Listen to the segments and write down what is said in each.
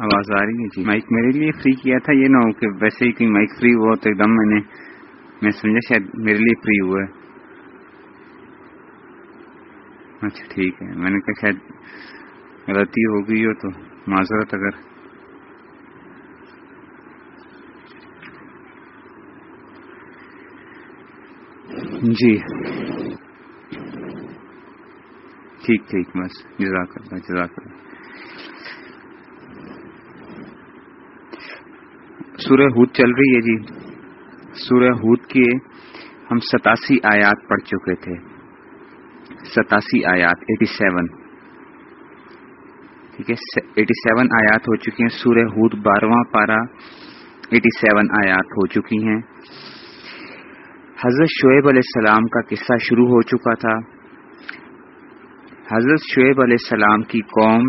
آواز آ رہی ہے جی مائک میرے لیے فری کیا تھا، یہ نہ ہو کہ ویسے ہی کہیں مائک فری ہوا تو ایک دم میں نے میں سمجھا شاید میرے لیے فری ہوا ہے۔ اچھا ٹھیک ہے۔ میں نے کہا شاید غلطی ہو گئی ہو تو معذرت اگر جی۔ ٹھیک ٹھیک، بس۔ جزاک اللہ جزاک اللہ۔ سورہ ہود چل رہی ہے جی۔ سورہ ہود کے ہم ستاسی آیات پڑھ چکے تھے۔ ستاسی آیات، ایٹی سیون۔ ٹھیک ہے ایٹی سیون آیات ہو چکی ہیں۔ سورہ ہود بارہواں پارا ایٹی سیون آیات ہو چکی ہیں۔ حضرت شعیب علیہ السلام کا قصہ شروع ہو چکا تھا۔ حضرت شعیب علیہ السلام کی قوم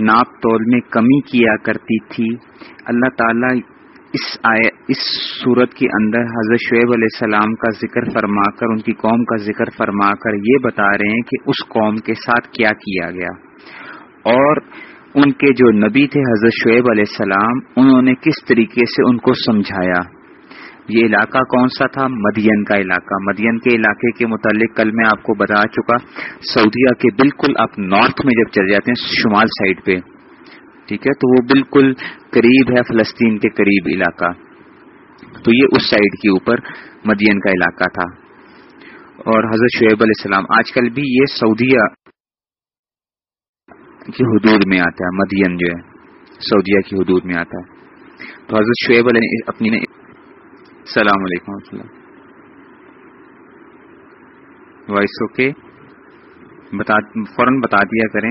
ناپ تول میں کمی کیا کرتی تھی۔ اللہ تعالی اس آئے اس صورت کے اندر حضرت شعیب علیہ السلام کا ذکر فرما کر، ان کی قوم کا ذکر فرما کر یہ بتا رہے ہیں کہ اس قوم کے ساتھ کیا کیا گیا۔ اور ان کے جو نبی تھے حضرت شعیب علیہ السلام، انہوں نے کس طریقے سے ان کو سمجھایا؟ یہ علاقہ کون سا تھا؟ مدین کا علاقہ۔ مدین کے علاقے کے متعلق کل میں آپ کو بتا چکا، سعودیہ کے بالکل آپ نارتھ میں جب چلے جاتے ہیں، شمال سائڈ پہ۔ ٹھیک ہے، تو وہ بالکل قریب ہے فلسطین کے قریب علاقہ۔ تو یہ اس سائڈ کے اوپر مدین کا علاقہ تھا۔ اور حضرت شعیب علیہ السلام آج کل بھی یہ سعودیہ کی حدود میں آتا ہے، مدین جو ہے، سعودیہ کی حدود میں آتا ہے۔ تو حضرت شعیب علیہ اپنی السلام علیکم اللہ۔ Voice okay. بتا، فوراً بتا دیا کریں۔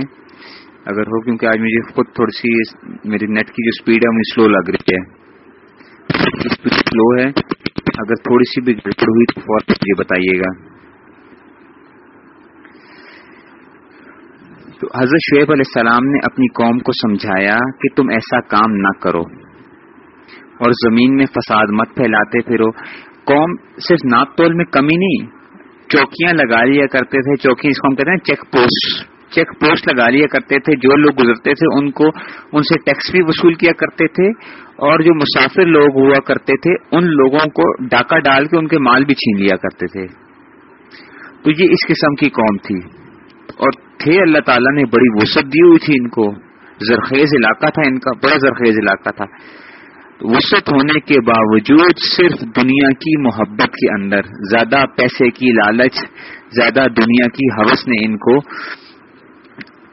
اگر ہو، کیونکہ آج مجھے خود تھوڑی سی میری نیٹ کی جو اسپیڈ ہے مجھے سلو لگ رہی ہے۔ سلو ہے۔ اگر تھوڑی سی بھی گڑبڑ ہوئی تو فوراً مجھے بتائیے گا۔ تو حضرت شعیب علیہ السلام نے اپنی قوم کو سمجھایا کہ تم ایسا کام نہ کرو اور زمین میں فساد مت پھیلاتے پھرو۔ قوم صرف ناپ تول میں کمی نہیں، چوکیاں لگا لیا کرتے تھے۔ چوکی اس کو ہم کہتے ہیں چیک پوسٹ چیک پوسٹ لگا لیا کرتے تھے، جو لوگ گزرتے تھے، ان کو، ان سے ٹیکس بھی وصول کیا کرتے تھے، اور جو مسافر لوگ ہوا کرتے تھے، ان لوگوں کو ڈاکہ ڈال کے ان کے مال بھی چھین لیا کرتے تھے۔ تو یہ اس قسم کی قوم تھی۔ اور تھے اللہ تعالیٰ نے، بڑی وسعت دی ہوئی تھی ان کو۔ زرخیز علاقہ تھا ان کا، بڑا زرخیز علاقہ تھا۔ وسط ہونے کے باوجود صرف دنیا کی محبت کے اندر، زیادہ پیسے کی لالچ، زیادہ دنیا کی حوث نے ان کو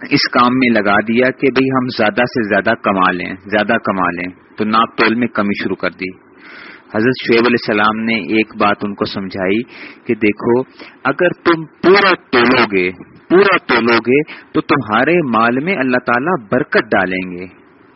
اس کام میں لگا دیا کہ بھئی ہم زیادہ سے زیادہ کما لیں، زیادہ کما لیں۔ تو ناپ تول میں کمی شروع کر دی۔ حضرت شعیب علیہ السلام نے ایک بات ان کو سمجھائی کہ دیکھو، اگر تم پورا تولو گے، پورا تولو گے، تو تمہارے مال میں اللہ تعالیٰ برکت ڈالیں گے۔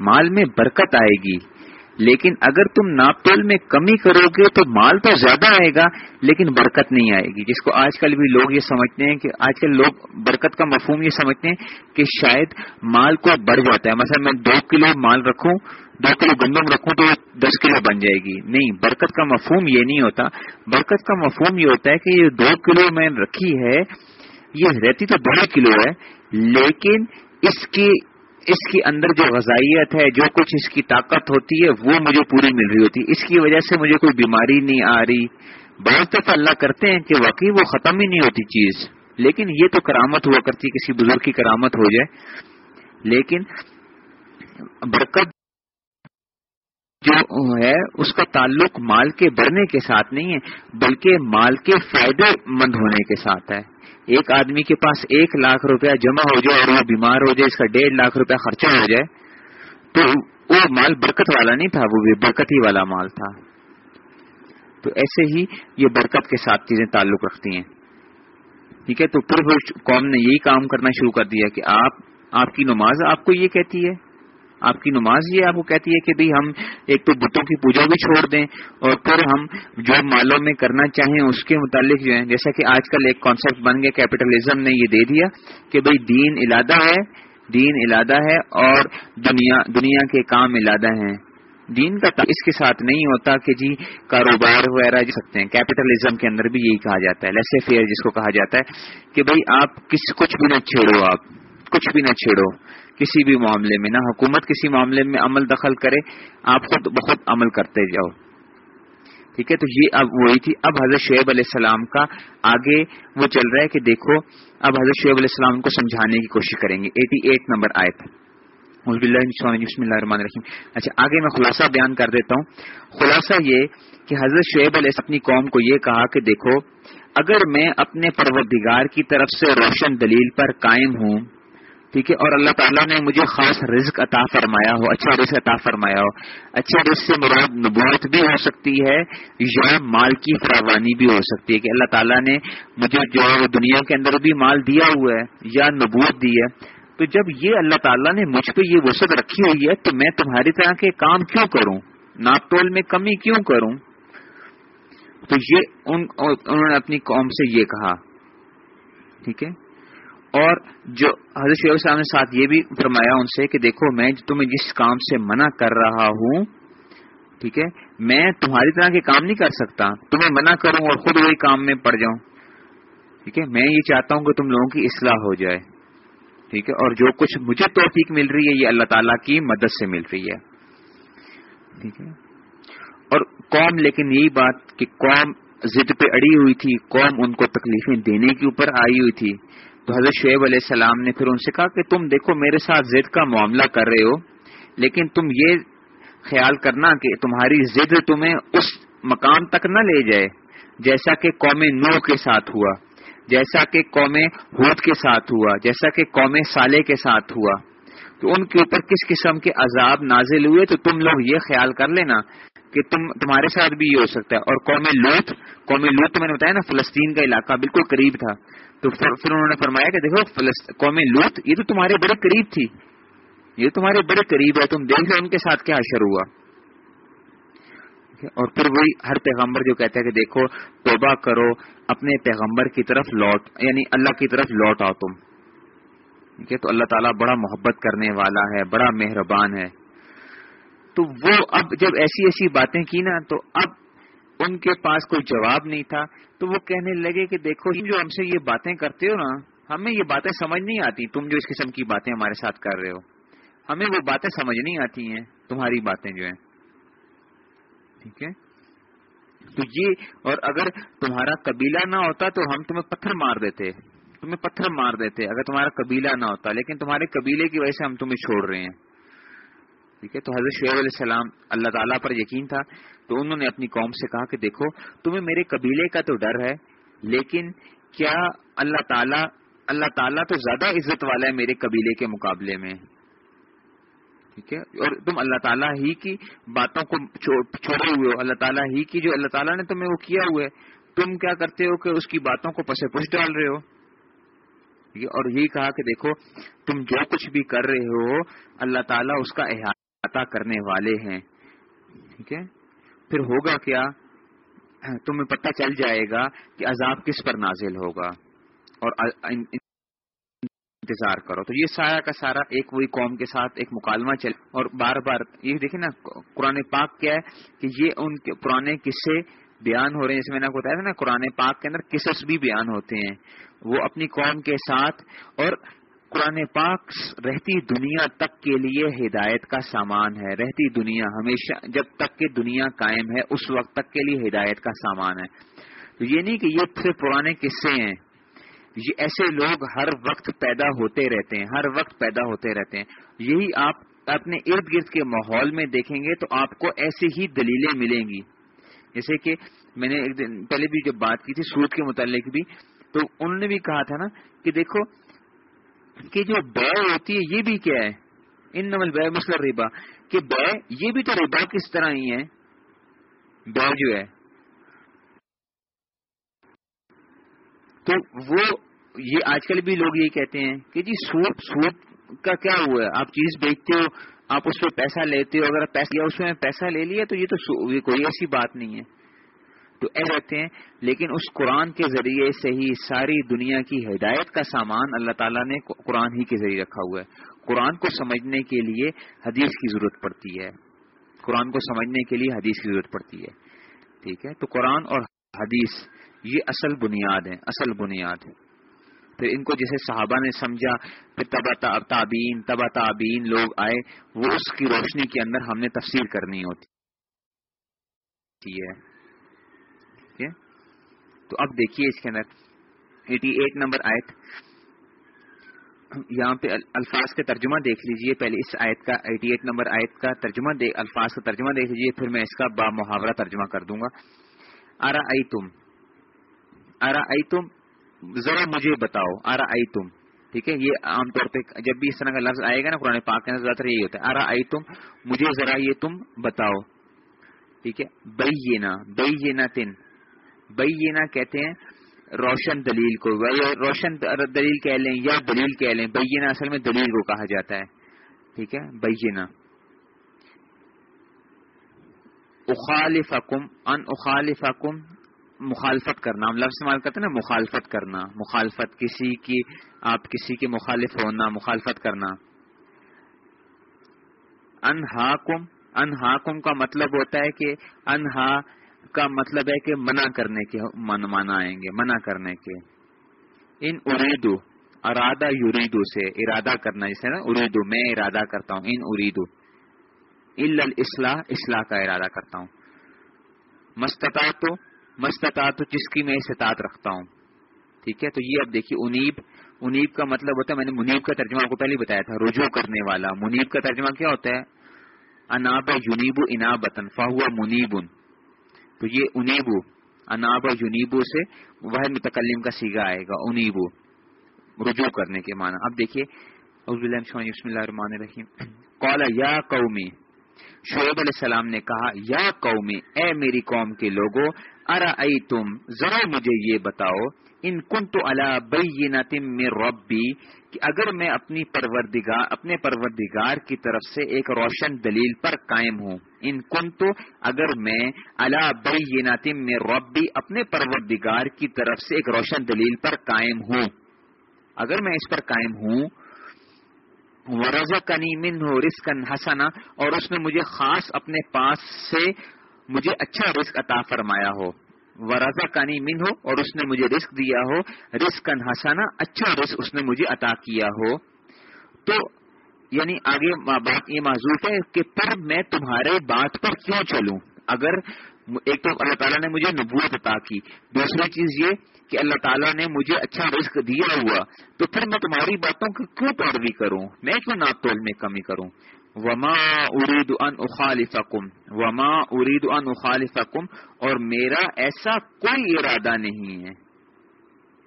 مال میں برکت آئے گی۔ لیکن اگر تم ناپتول میں کمی کرو گے تو مال تو زیادہ آئے گا، لیکن برکت نہیں آئے گی۔ جس کو آج کل بھی لوگ یہ سمجھتے ہیں کہ آج کل لوگ برکت کا مفہوم یہ سمجھتے ہیں کہ شاید مال کو بڑھ جاتا ہے۔ مثلا میں دو کلو مال رکھوں، دو کلو گندم رکھوں تو دس کلو بن جائے گی۔ نہیں، برکت کا مفہوم یہ نہیں ہوتا۔ برکت کا مفہوم یہ ہوتا ہے کہ یہ دو کلو میں رکھی ہے، یہ رہتی تو بڑے کلو ہے، لیکن اس کی اس کے اندر جو غذائیت ہے، جو کچھ اس کی طاقت ہوتی ہے، وہ مجھے پوری مل رہی ہوتی ہے۔ اس کی وجہ سے مجھے کوئی بیماری نہیں آ رہی۔ بہت دفعہ اللہ کرتے ہیں کہ واقعی وہ ختم ہی نہیں ہوتی چیز۔ لیکن یہ تو کرامت ہوا کرتی کسی بزرگ کی کرامت ہو جائے۔ لیکن برکت جو ہے، اس کا تعلق مال کے بڑھنے کے ساتھ نہیں ہے، بلکہ مال کے فائدے مند ہونے کے ساتھ ہے۔ ایک آدمی کے پاس ایک لاکھ روپیہ جمع ہو جائے اور وہ بیمار ہو جائے، اس کا ڈیڑھ لاکھ روپیہ خرچہ ہو جائے، تو وہ مال برکت والا نہیں تھا، وہ بھی برکت ہی والا مال تھا۔ تو ایسے ہی یہ برکت کے ساتھ چیزیں تعلق رکھتی ہیں۔ ٹھیک ہے، تو پھر قوم نے یہی کام کرنا شروع کر دیا کہ آپ آپ کی نماز آپ کو یہ کہتی ہے۔ آپ کی نماز یہ آپ کو کہتی ہے کہ بھئی ہم ایک تو بتوں کی پوجا بھی چھوڑ دیں اور پھر ہم جو مالوں میں کرنا چاہیں اس کے متعلق جو ہے جیسا کہ آج کل ایک کانسیپٹ بن گیا کیپٹلزم نے یہ دے دیا کہ بھئی دین علادہ ہے، دین علادہ ہے اور دنیا دنیا کے کام علادہ ہیں۔ دین کا اس کے ساتھ نہیں ہوتا کہ جی کاروبار وغیرہ جی سکتے ہیں۔ کیپٹلزم کے اندر بھی یہی کہا جاتا ہے لیسے فیئر جس کو کہا جاتا ہے کہ بھئی آپ کس، کچھ بھی نہ چھوڑو آپ۔ کچھ بھی نہ چھیڑو، کسی بھی معاملے میں، نہ حکومت کسی معاملے میں عمل دخل کرے، آپ خود بخود عمل کرتے جاؤ۔ ٹھیک ہے؟ تو یہ اب وہی تھی۔ اب حضرت شعیب علیہ السلام کا آگے وہ چل رہا ہے کہ دیکھو، اب حضرت شعیب علیہ السلام کو سمجھانے کی کوشش کریں گے۔ ایٹی ایٹ نمبر آئے تھے بسم اللہ الرحمن الرحیم۔ اچھا آگے میں خلاصہ بیان کر دیتا ہوں۔ خلاصہ یہ کہ حضرت شعیب علیہ اپنی قوم کو یہ کہا کہ دیکھو، اگر میں اپنے پروردگار کی طرف سے روشن دلیل پر قائم ہوں ٹھیک ہے؟ اور اللہ تعالیٰ نے مجھے خاص رزق عطا فرمایا ہو اچھا رزق عطا فرمایا ہو۔ اچھے رزق سے مراد نبوت بھی ہو سکتی ہے، یا مال کی فراوانی بھی ہو سکتی ہے کہ اللہ تعالیٰ نے مجھے جو ہے دنیا کے اندر بھی مال دیا ہوا ہے یا نبوت دی ہے۔ تو جب یہ اللہ تعالیٰ نے مجھ پہ یہ وسعت رکھی ہوئی ہے، تو میں تمہاری طرح کے کام کیوں کروں؟ ناپ تول میں کمی کیوں کروں؟ تو یہ انہوں نے اپنی قوم سے یہ کہا۔ ٹھیک ہے؟ اور جو حضرت شیخ صاحب نے ساتھ یہ بھی فرمایا ان سے کہ دیکھو میں تمہیں جس کام سے منع کر رہا ہوں، ٹھیک ہے، میں تمہاری طرح کے کام نہیں کر سکتا، تمہیں منع کروں اور خود وہی کام میں پڑ جاؤں۔ ٹھیک ہے، میں یہ چاہتا ہوں کہ تم لوگوں کی اصلاح ہو جائے۔ ٹھیک ہے، اور جو کچھ مجھے توفیق مل رہی ہے، یہ اللہ تعالیٰ کی مدد سے مل رہی ہے۔ ٹھیک ہے، اور قوم، لیکن یہی بات کہ قوم ضد پہ اڑی ہوئی تھی، قوم ان کو تکلیفیں دینے کے اوپر آئی ہوئی تھی۔ تو حضرت شعیب علیہ السلام نے پھر ان سے کہا کہ تم دیکھو میرے ساتھ ضد کا معاملہ کر رہے ہو، لیکن تم یہ خیال کرنا کہ تمہاری ضد تمہیں اس مقام تک نہ لے جائے، جیسا کہ قوم نو کے ساتھ ہوا، جیسا کہ قوم ہود کے ساتھ ہوا، جیسا کہ قوم سالے کے ساتھ ہوا۔ تو ان کے اوپر کس قسم کے عذاب نازل ہوئے؟ تو تم لوگ یہ خیال کر لینا کہ تم، تمہارے ساتھ بھی یہ ہو سکتا ہے۔ اور قوم لوت قوم لوت میں نے بتایا نا، فلسطین کا علاقہ بالکل قریب تھا۔ تو پھر انہوں نے فرمایا کہ دیکھو قوم لوت، یہ تو تمہارے بڑے قریب تھی۔ یہ تمہارے بڑے قریب ہے، تم دیکھ لو ان کے ساتھ کیا اشر ہوا۔ اور پھر وہی ہر پیغمبر جو کہتا ہے کہ دیکھو، توبہ کرو، اپنے پیغمبر کی طرف لوٹ یعنی اللہ کی طرف لوٹ آؤ تم۔ ٹھیک ہے؟ تو اللہ تعالیٰ بڑا محبت کرنے والا ہے، بڑا مہربان ہے۔ تو وہ اب جب ایسی ایسی باتیں کی نا، تو اب ان کے پاس کوئی جواب نہیں تھا، تو وہ کہنے لگے کہ دیکھو جو ہم سے یہ باتیں کرتے ہو نا، ہمیں یہ باتیں سمجھ نہیں آتی، تم جو اس قسم کی باتیں ہمارے ساتھ کر رہے ہو، ہمیں وہ باتیں سمجھ نہیں آتی ہیں، تمہاری باتیں جو ہیں۔ ٹھیک ہے؟ تو یہ، اور اگر تمہارا قبیلہ نہ ہوتا تو ہم تمہیں پتھر مار دیتے، تمہیں پتھر مار دیتے، اگر تمہارا قبیلہ نہ ہوتا، لیکن تمہارے قبیلے کی وجہ سے ہم تمہیں چھوڑ رہے ہیں۔ ٹھیک ہے؟ تو حضرت شعیب علیہ السلام، اللہ تعالیٰ پر یقین تھا تو انہوں نے اپنی قوم سے کہا کہ دیکھو، تمہیں میرے قبیلے کا تو ڈر ہے، لیکن کیا اللہ تعالیٰ اللہ تعالیٰ تو زیادہ عزت والا ہے میرے قبیلے کے مقابلے میں؟ ٹھیک ہے؟ اور تم اللہ تعالیٰ ہی کی باتوں کو چھوڑے ہوئے ہو، اللہ تعالیٰ ہی کی جو اللہ تعالیٰ نے تمہیں وہ کیا ہوا ہے، تم کیا کرتے ہو کہ اس کی باتوں کو پسے پش ڈال رہے ہو؟ اور یہی کہا کہ دیکھو، تم جو کچھ بھی کر رہے ہو، اللہ تعالیٰ اس کا عطا کرنے والے ہیں۔ ٹھیک ہے؟ پھر ہوگا کیا؟ تمہیں پتہ چل جائے گا کہ عذاب کس پر نازل ہوگا اور انتظار کرو۔ تو یہ سارا کا سارا ایک وہی قوم کے ساتھ ایک مکالمہ چل اور بار بار یہ دیکھیں نا، قرآن پاک کیا ہے کہ یہ ان کے پرانے قصے بیان ہو رہے ہیں۔ جیسے میں نے بتایا تھا نا، قرآن پاک کے اندر قصص بھی بیان ہوتے ہیں۔ وہ اپنی قوم کے ساتھ اور قرآن پاک رہتی دنیا تک کے لیے ہدایت کا سامان ہے، رہتی دنیا ہمیشہ جب تک کہ دنیا قائم ہے، اس وقت تک کے لیے ہدایت کا سامان ہے۔ تو یہ نہیں کہ یہ پھر پرانے قصے ہیں، یہ ایسے لوگ ہر وقت پیدا ہوتے رہتے ہیں، ہر وقت پیدا ہوتے رہتے ہیں۔ یہی آپ اپنے ارد گرد کے ماحول میں دیکھیں گے تو آپ کو ایسی ہی دلیلیں ملیں گی۔ جیسے کہ میں نے ایک دن پہلے بھی جب بات کی تھی سود کے متعلق بھی، تو انہوں نے بھی کہا تھا نا کہ دیکھو کہ جو بے ہوتی ہے یہ بھی کیا ہے؟ ان نمل بے مسل ربا کہ بے یہ بھی تو ربا کس طرح ہی ہے؟ بے جو ہے۔ تو وہ یہ آج کل بھی لوگ یہ کہتے ہیں کہ جی سوٹ سوٹ کا کیا ہوا ہے؟ آپ چیز بیچتے ہو، آپ اس پہ پیسہ لیتے ہو، اگر پیسہ اس میں پیسہ لے لیا تو یہ تو کوئی ایسی بات نہیں ہے۔ تو اے رہتے ہیں، لیکن اس قرآن کے ذریعے سے ہی ساری دنیا کی ہدایت کا سامان اللہ تعالیٰ نے قرآن ہی کے ذریعے رکھا ہوا ہے۔ قرآن کو سمجھنے کے لیے حدیث کی ضرورت پڑتی ہے۔ قرآن کو سمجھنے کے لیے حدیث کی ضرورت پڑتی ہے۔ ٹھیک ہے؟ تو قرآن اور حدیث، یہ اصل بنیاد ہے اصل بنیاد ہے پھر ان کو جیسے صحابہ نے سمجھا، پھر تبا تابین تبا تابین لوگ آئے، وہ اس کی روشنی کے اندر ہم نے تفسیر کرنی ہوتی ہے۔ تو اب دیکھیے اس کے اندر ایٹی ایٹ نمبر آیت۔ یہاں پہ الفاظ کا ترجمہ دیکھ لیجیے۔ پہلے اس آیت کا ایٹی ایٹ نمبر آیت کا ترجمہ الفاظ کا ترجمہ دیکھ لیجیے، پھر میں اس کا با محاورہ ترجمہ کر دوں گا۔ ارا تم ارا تم ذرا مجھے بتاؤ۔ ارا ائی تم ٹھیک ہے؟ یہ عام طور پہ جب بھی اس طرح کا لفظ آئے گا نا، قرآن پاک کے زیادہ تر یہی ہوتا ہے۔ ارا تم مجھے ذرا یہ تم بتاؤ۔ ٹھیک ہے؟ بئی یہ نا بئی یہ نا تین بئی یہ نا کہتے ہیں روشن دلیل کو۔ روشن دلیل کہہ لیں یا دلیل کہہ لیں بینا اصل میں دلیل کو کہا جاتا ہے۔ ٹھیک ہے؟ بینا اخالف حکم ان اخالف حکم مخالفت کرنا۔ ہم لفظ استعمال کرتے ہیں نا مخالفت کرنا۔ مخالفت کسی کی، آپ کسی کے مخالف ہونا، مخالفت کرنا۔ انہاکم انہاکم کا مطلب ہوتا ہے کہ انہا کا مطلب ہے کہ منع کرنے کے مانا آئیں گے، منع کرنے کے۔ ان اریدو، ارادہ یوریدو سے ارادہ کرنا، جسے نا اریدو، میں ارادہ کرتا ہوں، ان اریدو۔ الاصلاح، اصلاح کا ارادہ کرتا ہوں۔ مستتا تو مستتا تو جس کی میں استطاعت رکھتا ہوں؟ ٹھیک ہے؟ تو یہ اب دیکھیے، انیب انیب کا مطلب ہوتا ہے، میں نے منیب کا ترجمہ کو پہلے بتایا تھا، رجوع کرنے والا۔ منیب کا ترجمہ کیا ہوتا ہے؟ اناب یونیب انابتن فاہو منیبن۔ تو یہ انیبو اناب یونیبو سے وہ متکلم کا سیگا آئے گا، انیبو، رجوع کرنے کے معنی۔ اب دیکھیے بسم اللہ الرحمن الرحیم۔ قال، یا قومی، شعیب علیہ السلام نے کہا، یا قومی، اے میری قوم کے لوگوں ارا تم ذرا مجھے یہ بتاؤ ان کن تو اللہ بئی ربی، کہ اگر میں اپنی پروردگار اپنے پروردگار کی طرف سے ایک روشن دلیل پر قائم ہوں، ان کن تو اگر میں اللہ بئی میں ربی اپنے پروردگار کی طرف سے ایک روشن دلیل پر قائم ہوں، اگر میں اس پر قائم ہوں ورزا کنی من ہو رسکن حسنا، اور اس نے مجھے خاص اپنے پاس سے مجھے اچھا رزق عطا فرمایا ہو۔ ورضا کانی من ہو اور اس نے مجھے رسک دیا ہو رسک ہسانا اچھا رسک اس نے مجھے عطا کیا ہو۔ تو یعنی آگے بات، یہ معذوف ہے کہ پر میں تمہارے بات پر کیوں چلوں؟ اگر ایک تو اللہ تعالیٰ نے مجھے نبوت عطا کی، دوسری چیز یہ کہ اللہ تعالیٰ نے مجھے اچھا رزق دیا ہوا، تو پھر میں تمہاری باتوں کی کیوں پیروی کروں؟ میں کیوں ناپتول میں کمی کروں؟ وما ارید ان اخالفکم وما ارید ان اخالفکم اور میرا ایسا کوئی ارادہ نہیں ہے۔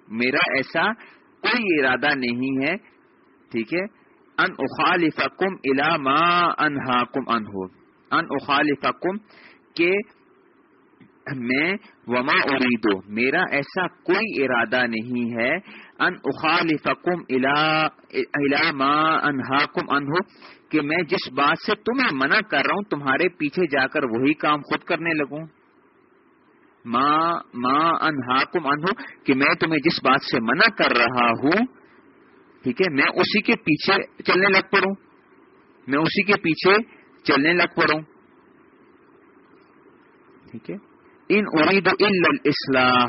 میرا ایسا کوئی ارادہ نہیں ہے، ٹھیک ہے ان اخالفکم الا ما انہاکم انہو ان اخالفکم کہ میں وما اریدو میرا ایسا کوئی ارادہ نہیں ہے ان اخالفکم الا ما انہاکم انہو کہ میں جس بات سے تمہیں منع کر رہا ہوں، تمہارے پیچھے جا کر وہی کام خود کرنے لگوں۔ ماں ماں انہا انہو کہ میں تمہیں جس بات سے منع کر رہا ہوں، ٹھیک ہے، میں اسی کے پیچھے چلنے لگ پڑوں۔ میں اسی کے پیچھے چلنے لگ پڑوں۔ ٹھیک ہے۔ ان ارید الاصلاح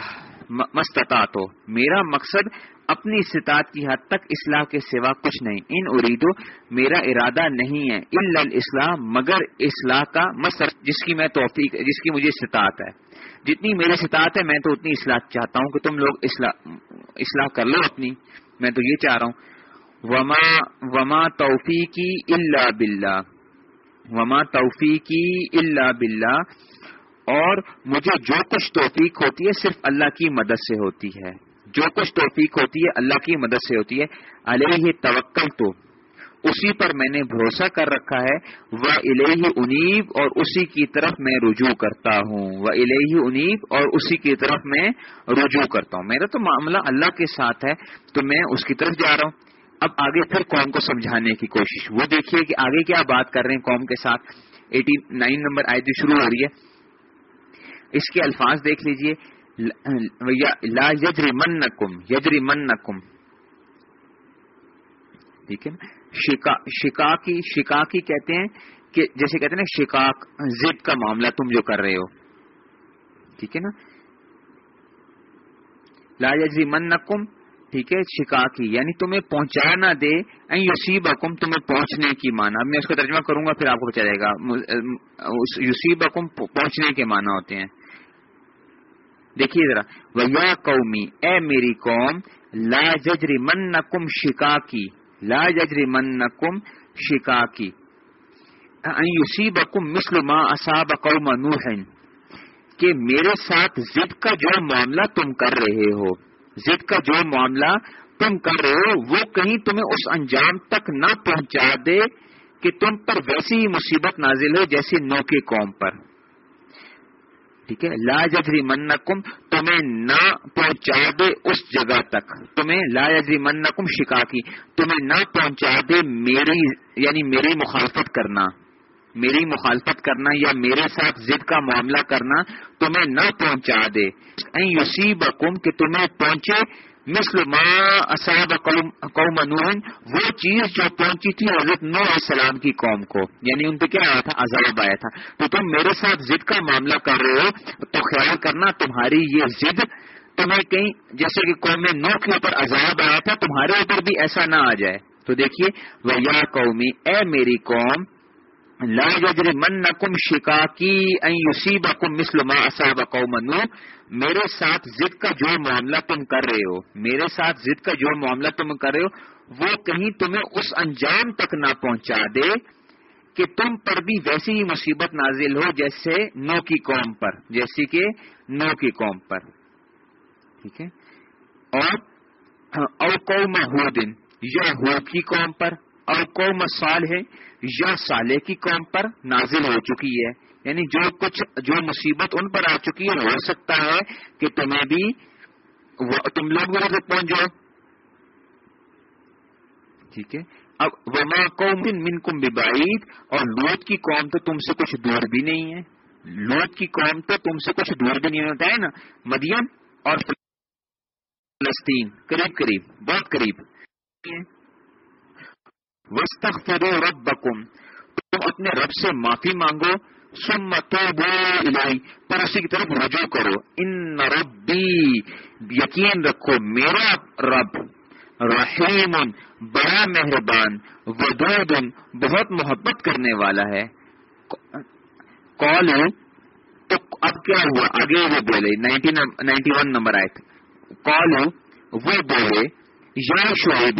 مستتا تو میرا مقصد اپنی استطاعت کی حد تک اصلاح کے سوا کچھ نہیں۔ ان اریدو، میرا ارادہ نہیں ہے الا مگر اصلاح کا مصر جس کی میں توفیق، جس کی مجھے استطاعت ہے۔ جتنی میری استطاعت ہے، میں تو اتنی اصلاح چاہتا ہوں کہ تم لوگ اصلاح اصلاح کر لو اپنی۔ میں تو یہ چاہ رہا ہوں۔ وما وما توفیقی اللہ بلّہ وما توفیقی اللہ بلّہ اور مجھے جو کچھ توفیق ہوتی ہے، صرف اللہ کی مدد سے ہوتی ہے۔ جو کچھ توفیق ہوتی ہے، اللہ کی مدد سے ہوتی ہے۔ علیہ توکل تو اسی پر میں نے بھروسہ کر رکھا ہے۔ وہ الہ انیب اور اسی کی طرف میں رجوع کرتا ہوں۔ وہ الہ انیب اور اسی کی طرف میں رجوع کرتا ہوں۔ میرا تو معاملہ اللہ کے ساتھ ہے، تو میں اس کی طرف جا رہا ہوں۔ اب آگے پھر قوم کو سمجھانے کی کوشش۔ وہ دیکھیے کہ آگے کیا بات کر رہے ہیں قوم کے ساتھ۔ ایٹی نائن نمبر آئے شروع ہو رہی ہے۔ اس کے الفاظ دیکھ لیجیے۔ لا یجری من نکم یجری من نکم ٹھیک ہے؟ نا شکا کی شکا کی کہتے ہیں کہ جیسے کہتے ہیں نا شکاک، ضد کا معاملہ تم جو کر رہے ہو. ٹھیک ہے نا؟ لا یجری من نکم ٹھیک ہے شکا کی یعنی تمہیں پہنچا نہ دے یوسیب حکم تمہیں پہنچنے کی مانا میں اس کو ترجمہ کروں گا، پھر آپ کو بچا جائے گا. یوسیب حکم پہنچنے کے معنی ہوتے ہیں. دیکھیے ذرا ویا قومی اے میری قوم، لا ججری من کم شکا کی لا ججری من کم شکا کی یوسیب حکم مسلم اصاب قوم نوح، کہ میرے ساتھ ضد کا جو معاملہ تم کر رہے ہو ضد کا جو معاملہ تم کر رہے ہو، وہ کہیں تمہیں اس انجام تک نہ پہنچا دے کہ تم پر ویسی ہی مصیبت نازل ہو جیسی نو کے قوم پر۔ ٹھیک ہے؟ لا جزری منکم تمہیں نہ پہنچا دے اس جگہ تک۔ تمہیں لا جزری منکم شکا کی، تمہیں نہ پہنچا دے میری یعنی میری مخالفت کرنا۔ میری مخالفت کرنا یا میرے ساتھ ضد کا معاملہ کرنا تمہیں نہ پہنچا دے۔ یوسیب کم کہ تمہیں پہنچے مثل ما اصاب قوم نوح، وہ چیز جو پہنچی تھی حضرت نو السلام کی قوم کو۔ یعنی ان پہ کیا آیا تھا؟ عذاب آیا تھا۔ تو تم میرے ساتھ ضد کا معاملہ کر رہے ہو، تو خیال کرنا تمہاری یہ ضد تمہیں کہیں جیسے کہ قوم نو کے اوپر عذاب آیا تھا، تمہارے اوپر بھی ایسا نہ آ جائے۔ تو دیکھیے وہ یا قومی اے میری قوم لا ججر من نکم شکا کی یوسیب کم مسلم اصاب قوم نو میرے ساتھ ضد کا جو معاملہ تم کر رہے ہو، میرے ساتھ ضد کا جو معاملہ تم کر رہے ہو، وہ کہیں تمہیں اس انجام تک نہ پہنچا دے کہ تم پر بھی ویسی ہی مصیبت نازل ہو جیسے نو کی قوم پر جیسی کہ نو کی قوم پر۔ ٹھیک ہے؟ اور اوقوم ہودن یا ہو کی قوم پر۔ اور قوم سال ہے یا سالے کی قوم پر نازل ہو چکی ہے۔ یعنی جو کچھ، جو مصیبت ان پر آ چکی ہے، ہو سکتا ہے کہ تمہیں بھی تم لوگ وہاں سے پہنچ جاؤ ٹھیک ہے۔ اب وما قوم من کم بعید اور لوت کی قوم تو تم سے کچھ دور بھی نہیں ہے۔ لوت کی قوم تو تم سے کچھ دور بھی نہیں ہوتا ہے نا؟ مدین اور فلسطین، قریب قریب، بہت قریب۔ وسط رب تم اپنے رب سے معافی مانگو سم پر اسی کی طرف رجوع کرو. ان ربی، یقین رکھو، میرا رب رحیم، بڑا مہربان، ودود، بہت محبت کرنے والا ہے. کال تو اب کیا ہوا؟ آگے وہ بولے، نائنٹی ون نمبر آئے تھے کال وہ بولے، یا شعیب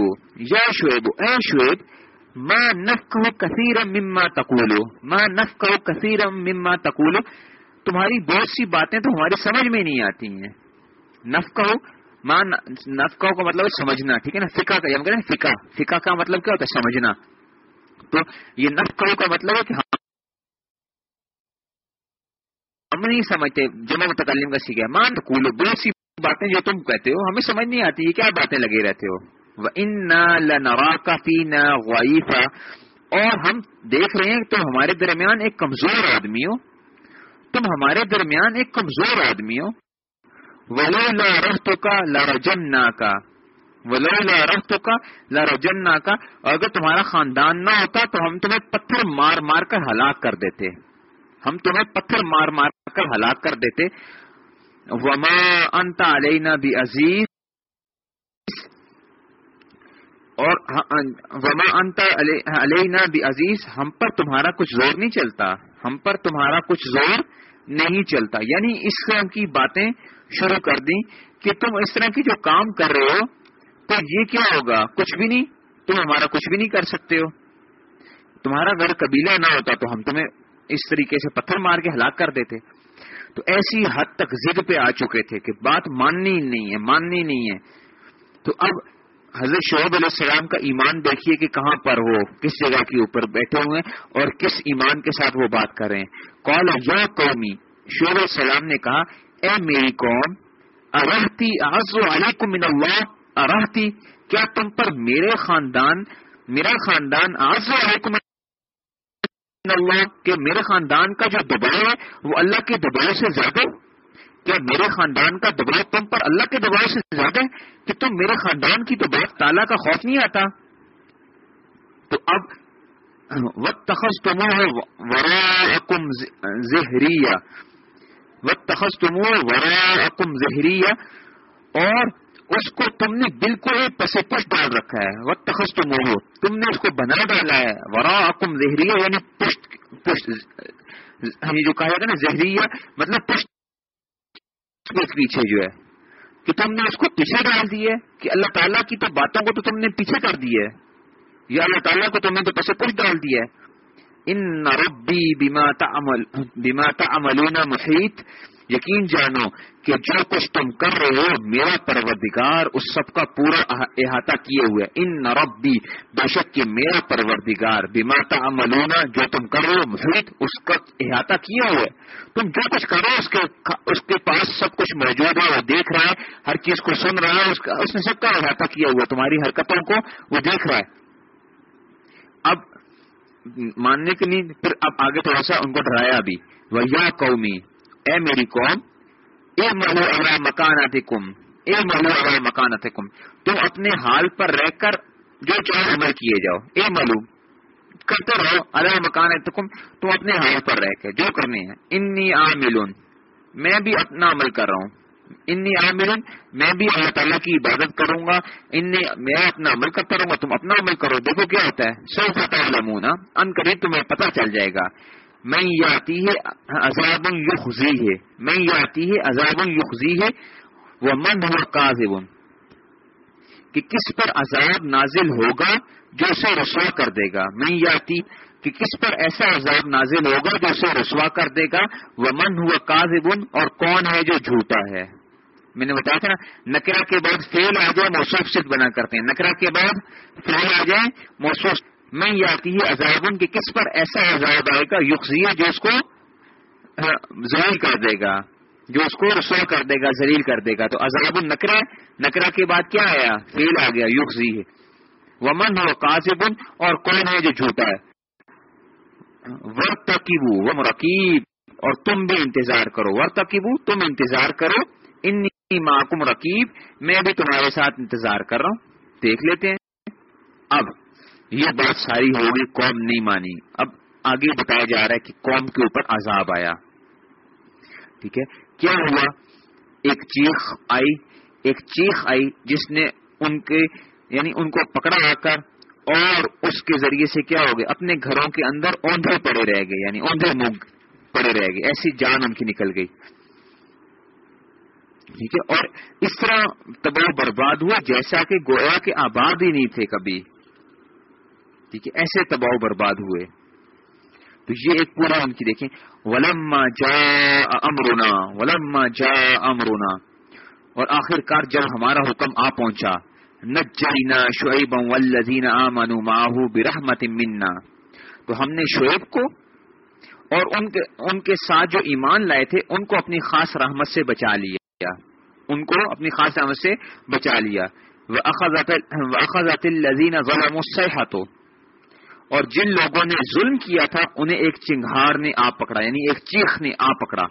یا شعیب، اے شعیب ماں نف کہ کثیر مما تقولو ماں نف کثیر مما تقولو تمہاری بہت سی باتیں تو ہماری سمجھ میں نہیں آتی ہیں. نف کہو ماں نف کہو کا مطلب سمجھنا، ٹھیک ہے نا؟ فکا کا کہتے ہیں فکا فکا کا مطلب کیا ہوتا ہے؟ سمجھنا. تو یہ نف کہو کا مطلب ہے کہ ہم نہیں سمجھتے، جمع متکلم کا سیکھا ماں تقولو بہت سی باتیں جو تم کہتے ہو، ہمیں سمجھ نہیں آتی، یہ کیا باتیں لگے رہتے ہو؟ لنرا فینا غیفا اور ہم دیکھ رہے ہیں تم ہمارے درمیان ایک کمزور آدمی ہو۔ تم ہمارے درمیان ایک کمزور آدمی ہو۔ ولو لا رختوں کا لارجن کا ولو لا رختوں کا لارجن کا اگر تمہارا خاندان نہ ہوتا تو ہم تمہیں پتھر مار مار کر ہلاک کر دیتے۔ ہم تمہیں پتھر مار مار کر ہلاک کر دیتے۔ وما انتا علینا بھی عزیز اور وما انت علینا بھی عزیز ہم پر تمہارا کچھ زور نہیں چلتا۔ ہم پر تمہارا کچھ زور نہیں چلتا۔ یعنی اس طرح کی باتیں شروع کر دیں کہ تم اس طرح کی جو کام کر رہے ہو تو یہ کیا ہوگا؟ کچھ بھی نہیں؟ تم ہمارا کچھ بھی نہیں کر سکتے ہو۔ تمہارا گھر قبیلہ نہ ہوتا تو ہم تمہیں اس طریقے سے پتھر مار کے ہلاک کر دیتے۔ تو ایسی حد تک ضد پہ آ چکے تھے کہ بات ماننی نہیں ہے ماننی نہیں ہے۔ تو اب حضرت شعیب علیہ السلام کا ایمان دیکھیے کہ کہاں پر وہ، کس جگہ کے اوپر بیٹھے ہوئے اور کس ایمان کے ساتھ وہ بات کر رہے ہیں۔ کال یا قومی، شعیب علیہ السلام نے کہا، اے میری قوم ارحتی علیکم من اللہ؟ ارحتی کیا تم پر میرے خاندان، میرا خاندان آزو علیکم من اللہ، کہ میرے خاندان کا جو دباؤ ہے، وہ اللہ کے دباؤ سے زیادہ کیا میرے خاندان کا دباؤ تم پر اللہ کے دباؤ سے زیادہ ہے کہ تم میرے خاندان کی تو بات تالا کا خوف نہیں آتا۔ تو اب وقت تخص تم ورا حکم وقت تخص تم ورا زہری اور اس کو تم نے بالکل پسے پس ڈال رکھا ہے۔ وہ تخص تم تم نے اس کو بنا ڈالا ہے۔ ورا کم زہریہ یعنی پشت پشت یعنی جو کہا جاتا نا، زہریہ مطلب پشت۔ پیچھے جو ہے کہ تم نے اس کو پیچھے ڈال دی ہے کہ اللہ تعالیٰ کی تو باتوں کو تو تم نے پیچھے کر دی ہے یا اللہ تعالیٰ کو تم نے تو پسے کچھ ڈال دیا ہے ان ربی بیما بیما تعملون محیط۔ یقین جانو کہ جو کچھ تم کر رہے ہو میرا پروردگار اس سب کا پورا احاطہ کیے ہوئے ان ربی بے شک کہ میرا پروردگار بیما تعملون جو تم کر رہے ہو محیط اس کا احاطہ کیا ہوا ہے۔ تم جو کچھ کر رہے ہو اس کے اس کے پاس سب کچھ موجود ہے وہ دیکھ رہا ہے ہر چیز کو سن رہا ہے اس, کا اس نے سب کا احاطہ کیا ہوا تمہاری حرکتوں کو وہ دیکھ رہا ہے۔ ماننے کے نہیں پھر اب آگے تھوڑا سا ان کو ڈرایا بھی۔ ویا قومی، اے میری قوم، اے ملو الا مکان کم اے ملو الا مکان کم تم اپنے حال پر رہ کر جو چاہے عمل کیے جاؤ۔ اے ملو، کرتے رہو اللہ مکان تم تم اپنے حال پر رہ کے جو کرنے ہیں۔ انی عاملون، میں بھی اپنا عمل کر رہا ہوں۔ انی عامل میں بھی اللہ تعالیٰ کی عبادت کروں گا ان میں اپنا عمل کرتا رہوں گا، تم اپنا عمل کرو۔ دیکھو کیا ہوتا ہے۔ سو فتح لمونا ہاں؟ ان قریب تمہیں پتہ چل جائے گا۔ میں یہ آتی ہے عذاب یو خزی ہے میں یہ آتی ہے عذاب یو خزی ہے وہ من ہوا کہ کس پر عذاب نازل ہوگا جو اسے رسوا کر دے گا۔ میں یہ آتی کہ کس پر ایسا عذاب نازل ہوگا جو اسے رسوا کر دے گا۔ وہ من ہوا کاز اور کون ہے جو جھوٹا ہے۔ میں نے بتایا تھا نکرا کے بعد فیل آ جائے موسوف صد بنا کرتے ہیں۔ نکرا کے بعد فیل آ جائے موسوف میں یہ آتی ہے عذاب کہ کس پر ایسا عذاب آئے گا یقزی جو اس کو ذلیل کر دے گا، جو اس کو رسوا کر دے گا، ذلیل کر دے گا۔ تو عذاب النکرا نکرا کے بعد کیا آیا؟ فیل آ گیا یقزی ہے ومن ہو قاصب اور کون ہے جو جھوٹا ہے؟ ورتقبو وہ رقیب۔ اور تم بھی انتظار کرو ورتقبو تم انتظار کرو۔ انی معکم رقیب، میں بھی تمہارے ساتھ انتظار کر رہا ہوں۔ دیکھ لیتے ہیں۔ اب یہ بات ساری ہوگی، قوم نہیں مانی۔ اب آگے بتایا جا رہا ہے کہ قوم کے اوپر عذاب آیا۔ ٹھیک ہے؟ کیا ہوا؟ ایک چیخ آئی، ایک چیخ آئی جس نے ان کے یعنی ان کو پکڑا آ کر اور اس کے ذریعے سے کیا ہو گیا؟ اپنے گھروں کے اندر اوندھے پڑے رہ گئے یعنی اوندھے منہ پڑے رہ گئے، ایسی جان ان کی نکل گئی۔ ٹھیک ہے؟ اور اس طرح تباہ برباد ہوا جیسا کہ گویا کے آباد ہی نہیں تھے کبھی۔ ٹھیک ہے؟ ایسے تباہ برباد ہوئے۔ تو یہ ایک پورا ان کی دیکھیں۔ ولما جا امرونا ولما جا امرونا اور آخر کار جب ہمارا حکم آ پہنچا نجینا شعیب والذین آمنوا معه برحمت منا۔ تو ہم نے شعیب کو اور ان کے ان کے ساتھ جو ایمان لائے تھے، ان کو اپنی خاص رحمت سے بچا لیا۔ لیا ان کو اپنی خاص رحمت سے بچا لیا۔ وَأَخَذَتِ الَّذِينَ ظَلَمُوا الصَّيْحَةُ اور جن لوگوں نے ظلم کیا تھا، انہیں ایک چنگھار نے آ پکڑا یعنی ایک چیخ نے آ پکڑا۔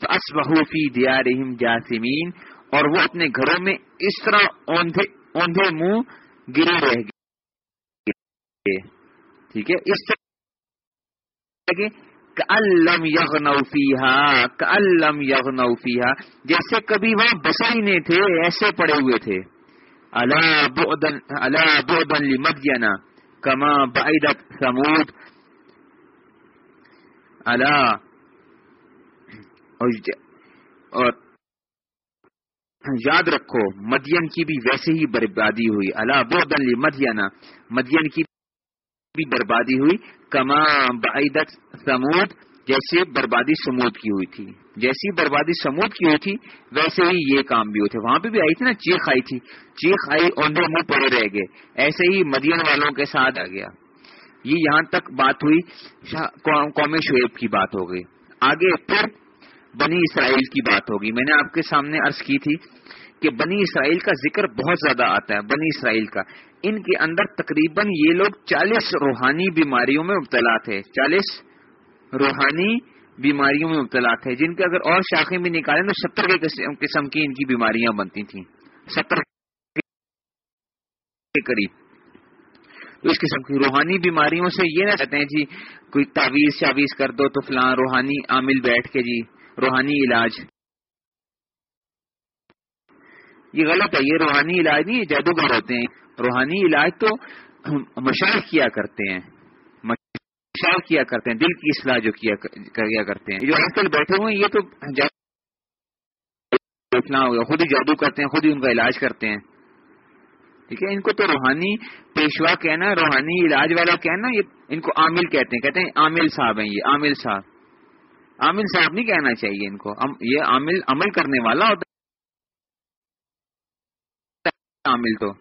فَأَصْبَحُوا فِي دِيَارِهِمْ جَاثِمِينَ۔ اور وہ اپنے گھروں میں اس طرح اوندھے منہ گرے رہ گئے۔ ٹھیک ہے؟ اس طرح کلم یغ نوفیہ کلم یغ نوفیہ جیسے کبھی وہاں بسا ہی نہیں تھے، ایسے پڑے ہوئے تھے۔ اللہ بودن لمدینہ، کما بعیدت سمود اللہ اور یاد رکھو، مدین کی بھی ویسے ہی بربادی ہوئی۔ اللہ بودن مدینہ مدین کی بھی بربادی ہوئی، کما بعیدت سمود جیسے بربادی سمود کی ہوئی تھی۔ جیسی بربادی سمود کی ہوئی تھی، ویسے ہی یہ کام بھی ہوئے تھے۔ وہاں پہ بھی آئی تھی نا، چیخ آئی تھی۔ چیخ آئی اوندے منہ پڑے رہ گئے۔ ایسے ہی مدین والوں کے ساتھ آ گیا۔ یہ یہاں تک بات ہوئی قوم شعیب کی بات ہو گئی۔ آگے پھر بنی اسرائیل کی بات ہوگی۔ میں نے آپ کے سامنے عرض کی تھی کہ بنی اسرائیل کا ذکر بہت زیادہ آتا ہے، بنی اسرائیل کا۔ ان کے اندر تقریباً یہ لوگ چالیس روحانی بیماریوں میں مبتلا تھے۔ چالیس روحانی بیماریوں میں مبتلا تھے۔ جن کے اگر اور شاخیں بھی نکالیں تو ستر کے قسم کی ان کی بیماریاں بنتی تھیں۔ ستر کے قریب۔ تو اس قسم کی روحانی بیماریوں سے یہ نہ کہتے ہیں جی کوئی تعویذ شاویز کر دو تو فلاں روحانی عامل بیٹھ کے جی روحانی علاج۔ یہ غلط ہے، یہ روحانی علاج نہیں جادوگر ہوتے ہیں۔ روحانی علاج تو مشاعر کیا کرتے ہیں۔ مشاعر کیا کرتے ہیں، دل کی اصلاح جو کیا کرتے ہیں۔ جو آج کل بیٹھے ہوئے ہیں، یہ تو خود ہی جادو کرتے ہیں، خود ہی ان کا علاج کرتے ہیں۔ ٹھیک ہے، ان کو تو روحانی پیشوا کہنا، روحانی علاج والا کہنا، یہ ان کو عامل کہتے ہیں۔ کہتے ہیں عامل صاحب ہیں، یہ عامل صاحب۔ عامل صاحب نہیں کہنا چاہیے ان کو۔ یہ عامل، عمل کرنے والا ہوتا ہے۔ عامل تو۔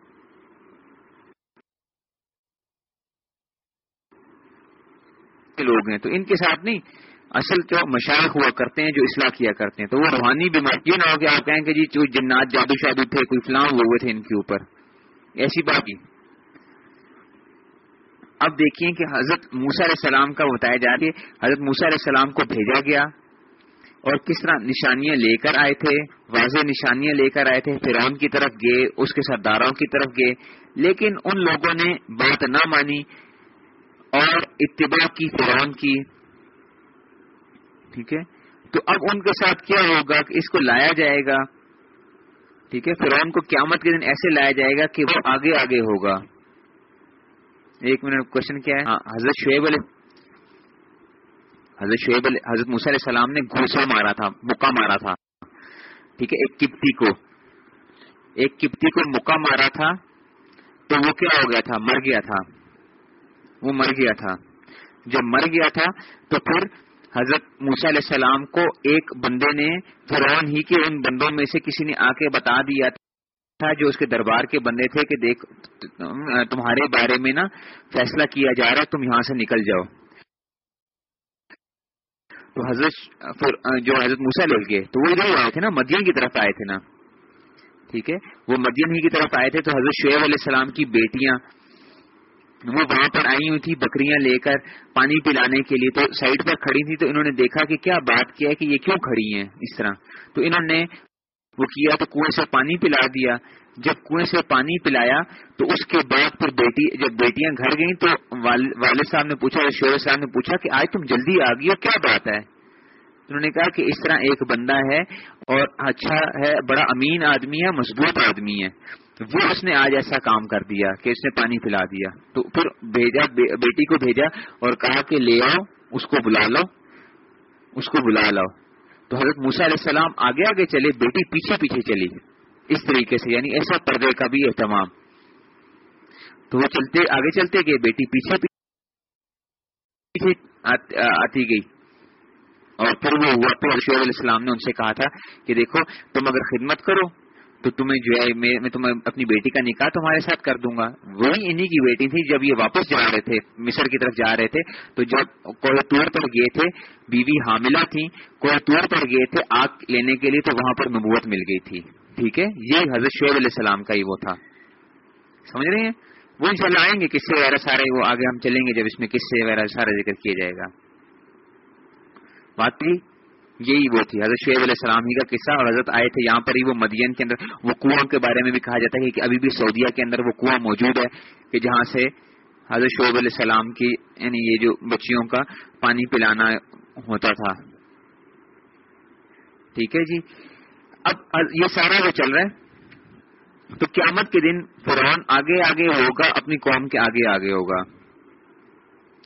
لوگ ہیں تو ان کے ساتھ نہیں۔ اصل جو مشائق ہوا کرتے ہیں جو اصلاح کیا کرتے ہیں۔ تو وہ روحانی بیماری یہ نہ ہو کہ آپ کہیں کہ جی جنات جادو شادو تھے، کوئی فلاں ہوئے تھے ان کے اوپر۔ ایسی بات کی اب دیکھیے کہ حضرت موسا علیہ السلام کا بتایا جا رہا ہے حضرت موسا علیہ السلام کو بھیجا گیا۔ اور کس طرح نشانیاں لے کر آئے تھے، واضح نشانیاں لے کر آئے تھے، فرعون کی طرف گئے، اس کے سرداروں کی طرف گئے، لیکن ان لوگوں نے بات نہ مانی اور اتباع کی فرعون کی۔ ٹھیک ہے؟ تو اب ان کے ساتھ کیا ہوگا کہ اس کو لایا جائے گا۔ ٹھیک ہے؟ فرعون کو قیامت کے دن ایسے لایا جائے گا کہ وہ آگے آگے ہوگا۔ ایک منٹ کوشچن کیا ہے؟ ہاں، حضرت شعیب علیہ حضرت شعیب حضرت موسیٰ علیہ السلام نے گھوسا مارا تھا، مکہ مارا تھا۔ ٹھیک ہے، ایک کپتی کو، ایک کپتی کو مکہ مارا تھا تو وہ کیا ہو گیا تھا؟ مر گیا تھا۔ وہ مر گیا تھا۔ جب مر گیا تھا تو پھر حضرت موسیٰ علیہ السلام کو ایک بندے نے، فرعون ہی کے ان بندوں میں سے کسی نے آ کے بتا دیا تھا جو اس کے دربار کے بندے تھے کہ دیکھ تمہارے بارے میں نا فیصلہ کیا جا رہا ہے، تم یہاں سے نکل جاؤ۔ تو حضرت جو حضرت موسا لے گئے تو وہ ادھر آئے تھے نا، مدین کی طرف آئے تھے نا۔ ٹھیک ہے؟ وہ مدین ہی کی طرف آئے تھے تو حضرت شعیب علیہ السلام کی بیٹیاں، وہ وہاں پر آئی ہوئی تھی بکریاں لے کر پانی پلانے کے لیے، تو سائڈ پر کھڑی تھی تو انہوں نے دیکھا کہ کیا بات کیا ہے کہ یہ کیوں کھڑی ہیں اس طرح۔ تو انہوں نے وہ کیا تو کنویں سے پانی پلا دیا۔ جب کنویں سے پانی پلایا تو اس کے بعد پھر بیٹی، جب بیٹیاں گھر گئیں تو والد صاحب نے پوچھا شور صاحب نے پوچھا کہ آج تم جلدی آ گئی اور کیا بات ہے؟ انہوں نے کہا کہ اس طرح ایک بندہ ہے اور اچھا ہے، بڑا امین آدمی ہے، مضبوط آدمی ہے۔ وہ اس نے آج ایسا کام کر دیا کہ اس نے پانی پلا دیا۔ تو پھر بھیجا بیٹی کو بھیجا اور کہا کہ لے آؤ، اس کو بلا لو، اس کو بلا لو۔ تو حضرت موسا علیہ السلام آگے آگے چلے، بیٹی پیچھے پیچھے چلی۔ اس طریقے سے یعنی ایسا پردے کا بھی اہتمام۔ تو وہ چلتے، آگے چلتے گئے، بیٹی پیچھے پیچھے آتی گئی۔ اور پھر وہ ہوا پھر علیہ السلام نے ان سے کہا تھا کہ دیکھو، تم اگر خدمت کرو تو تمہیں جو ہے، میں تمہیں اپنی بیٹی کا نکاح تمہارے ساتھ کر دوں گا۔ وہی انہی کی بیٹی تھی جب یہ واپس جا رہے تھے، مصر کی طرف جا رہے تھے۔ تو جب کوئی پر گئے تھے، بیوی حاملہ تھی کوئی پر گئے تھے آگ لینے کے لیے، تو وہاں پر نبوت مل گئی تھی۔ ٹھیک ہے؟ یہ حضرت شعیب علیہ السلام کا ہی وہ تھا۔ سمجھ رہے ہیں؟ وہ ان شاء اللہ آئیں گے، قصے وغیرہ سارے وہ آگے ہم چلیں گے، جب اس میں قصے وغیرہ سارا ذکر کیا جائے گا۔ بات تھی؟ یہی وہ تھی۔ حضرت شعیب علیہ السلام ہی کا قصہ اور حضرت آئے تھے یہاں پر ہی وہ مدین کے اندر۔ وہ کنواں کے بارے میں بھی کہا جاتا ہے کہ ابھی بھی سعودیہ کے اندر وہ کنواں موجود ہے کہ جہاں سے حضرت شعیب علیہ السلام کی یعنی یہ جو بچیوں کا پانی پلانا ہوتا تھا۔ ٹھیک ہے جی۔ اب یہ سارا وہ چل رہا ہے تو قیامت کے دن فرعون آگے آگے ہوگا، اپنی قوم کے آگے آگے ہوگا۔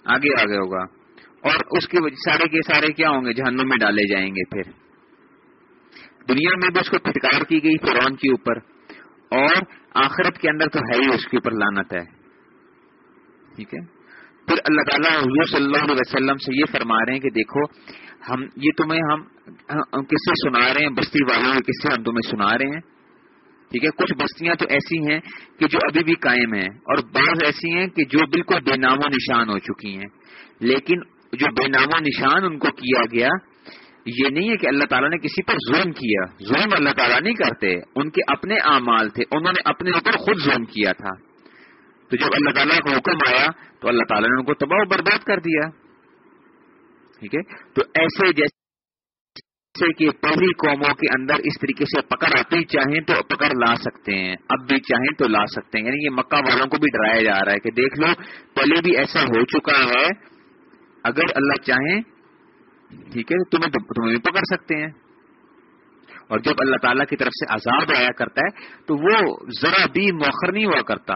آگے آگے ہوگا۔ اور اس کے سارے کے سارے کیا ہوں گے؟ جہنم میں ڈالے جائیں گے پھر۔ دنیا میں بھی اس کو پھٹکار کی گئی فرعون کے اوپر۔ اور آخرت کے اندر تو ہے ہی اس کے اوپر لانت ہے۔ ٹھیک ہے؟ پھر اللہ تعالیٰ حضور صلی اللہ علیہ وسلم سے یہ فرما رہے ہیں کہ دیکھو، ہم یہ تمہیں ہم کس سے سنا رہے ہیں؟ بستی والوں کے کس سے ہم تمہیں سنا رہے ہیں۔ ٹھیک ہے؟ کچھ بستیاں تو ایسی ہیں کہ جو ابھی بھی قائم ہیں۔ اور بعض ایسی ہیں کہ جو بالکل بے نام و نشان ہو چکی ہیں۔ لیکن جو بے نام و نشان ان کو کیا گیا، یہ نہیں ہے کہ اللہ تعالیٰ نے کسی پر ظلم کیا۔ ظلم اللہ تعالیٰ نہیں کرتے، ان کے اپنے اعمال تھے، انہوں نے اپنے اوپر خود ظلم کیا تھا۔ تو جب اللہ تعالیٰ کا حکم آیا، تو اللہ تعالیٰ نے ان کو تباہ و برباد کر دیا۔ ٹھیک ہے؟ تو ایسے جیسے کہ پہلی قوموں کے اندر اس طریقے سے پکڑ آتی چاہیں تو پکڑ لا سکتے ہیں، اب بھی چاہیں تو لا سکتے ہیں۔ یعنی یہ مکہ والوں کو بھی ڈرایا جا رہا ہے کہ دیکھ لو، پہلے بھی ایسا ہو چکا ہے اگر اللہ چاہیں ٹھیک ہے تمہیں تمہیں بھی پکڑ سکتے ہیں۔ اور جب اللہ تعالیٰ کی طرف سے عذاب آیا کرتا ہے تو وہ ذرا بھی موخر نہیں ہوا کرتا۔